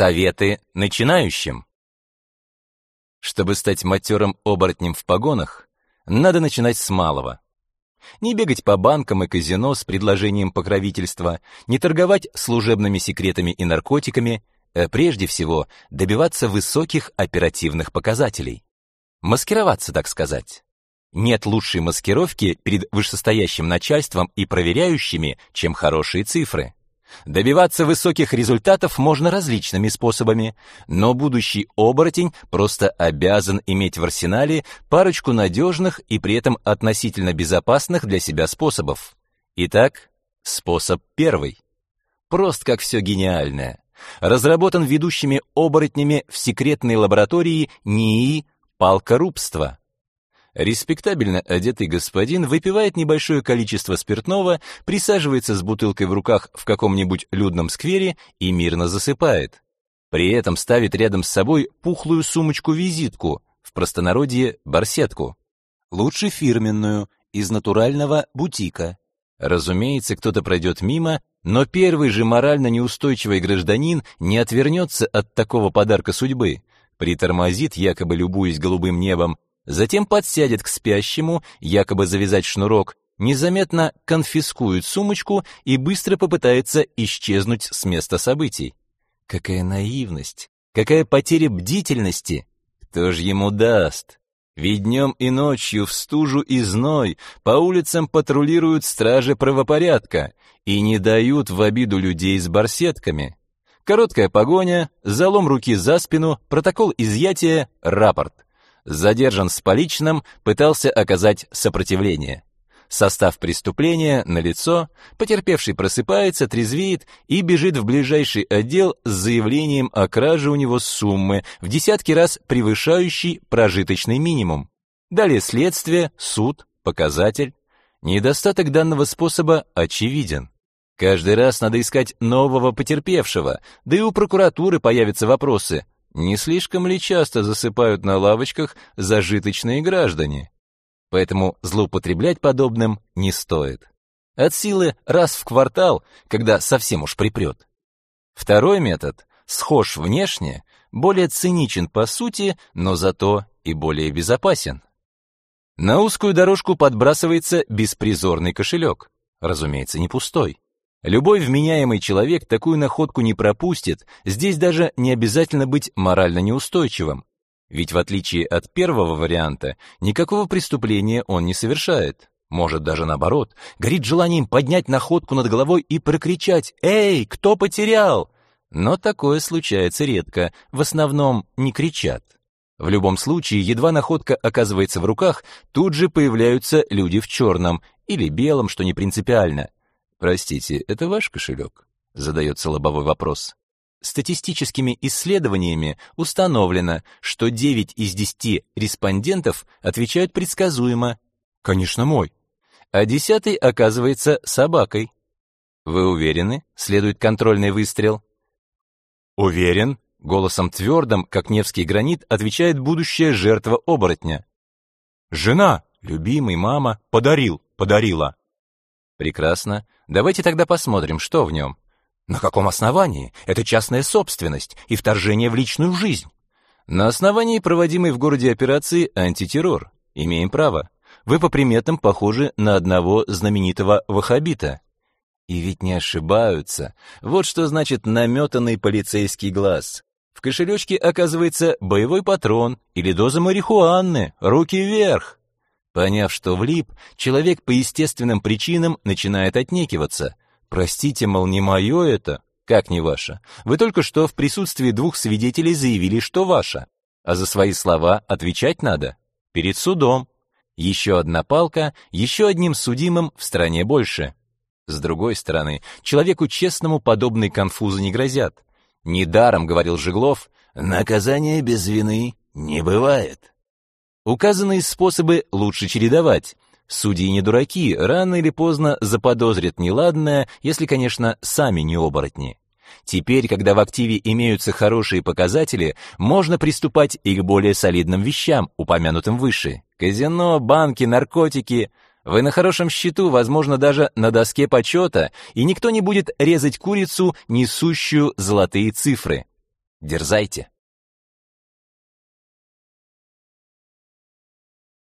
Советы начинающим. Чтобы стать матерым оборотнем в погонах, надо начинать с малого. Не бегать по банкам и казино с предложением покровительства, не торговать служебными секретами и наркотиками, а прежде всего добиваться высоких оперативных показателей. Маскироваться, так сказать. Нет лучшей маскировки перед вышестоящим начальством и проверяющими, чем хорошие цифры. Добиваться высоких результатов можно различными способами, но будущий оборотень просто обязан иметь в арсенале парочку надежных и при этом относительно безопасных для себя способов. Итак, способ первый. Прост как все гениальное. Разработан ведущими оборотнями в секретной лаборатории НИИ «Палка рубства». Респектабельно одетый господин выпивает небольшое количество спиртного, присаживается с бутылкой в руках в каком-нибудь людном сквере и мирно засыпает. При этом ставит рядом с собой пухлую сумочку-визитку, в простонародье барсетку. Лучше фирменную, из натурального бутика. Разумеется, кто-то пройдет мимо, но первый же морально неустойчивый гражданин не отвернется от такого подарка судьбы, притормозит, якобы любуясь голубым небом, затем подсядет к спящему, якобы завязать шнурок, незаметно конфискует сумочку и быстро попытается исчезнуть с места событий. Какая наивность, какая потеря бдительности. Кто же ему даст? Ведь днем и ночью в стужу и зной по улицам патрулируют стражи правопорядка и не дают в обиду людей с барсетками. Короткая погоня, залом руки за спину, протокол изъятия, рапорт — задержан с поличным, пытался оказать сопротивление. Состав преступления налицо, потерпевший просыпается, трезвеет и бежит в ближайший отдел с заявлением о краже у него суммы, в десятки раз превышающей прожиточный минимум. Далее следствие, суд, показатель. Недостаток данного способа очевиден. Каждый раз надо искать нового потерпевшего, да и у прокуратуры появятся вопросы, не слишком ли часто засыпают на лавочках зажиточные граждане? Поэтому злоупотреблять подобным не стоит. От силы раз в квартал, когда совсем уж припрет. Второй метод, схож внешне, более циничен по сути, но зато и более безопасен. На узкую дорожку подбрасывается беспризорный кошелек, разумеется, не пустой. Любой вменяемый человек такую находку не пропустит, здесь даже не обязательно быть морально неустойчивым. Ведь в отличие от первого варианта, никакого преступления он не совершает. Может, даже наоборот, горит желанием поднять находку над головой и прокричать «Эй, кто потерял?». Но такое случается редко, в основном не кричат. В любом случае, едва находка оказывается в руках, тут же появляются люди в черном или белом, что не принципиально. Простите, это ваш кошелек? Задается лобовой вопрос. Статистическими исследованиями установлено, что 9 из 10 респондентов отвечают предсказуемо. Конечно, мой. А десятый оказывается собакой. Вы уверены? Следует контрольный выстрел. Уверен, голосом твердым, как Невский гранит, отвечает будущая жертва оборотня. Жена, любимый, мама, подарил, подарила. Прекрасно. Давайте тогда посмотрим, что в нем. На каком основании? Это частная собственность и вторжение в личную жизнь. На основании проводимой в городе операции антитеррор. Имеем право. Вы по приметам похожи на одного знаменитого ваххабита. И ведь не ошибаются. Вот что значит наметанный полицейский глаз. В кошелечке оказывается боевой патрон или доза марихуаны. Руки вверх. Поняв, что влип, человек по естественным причинам начинает отнекиваться. «Простите, мол, не мое это». «Как не ваше? Вы только что в присутствии двух свидетелей заявили, что ваше. А за свои слова отвечать надо. Перед судом. Еще одна палка, еще одним судимым в стране больше». С другой стороны, человеку честному подобные конфузы не грозят. Недаром, говорил Жиглов, наказание без вины не бывает. Указанные способы лучше чередовать. Судьи не дураки, рано или поздно заподозрят неладное, если, конечно, сами не оборотни. Теперь, когда в активе имеются хорошие показатели, можно приступать и к более солидным вещам, упомянутым выше. Казино, банки, наркотики. Вы на хорошем счету, возможно, даже на доске почета, и никто не будет резать курицу, несущую золотые цифры. Дерзайте.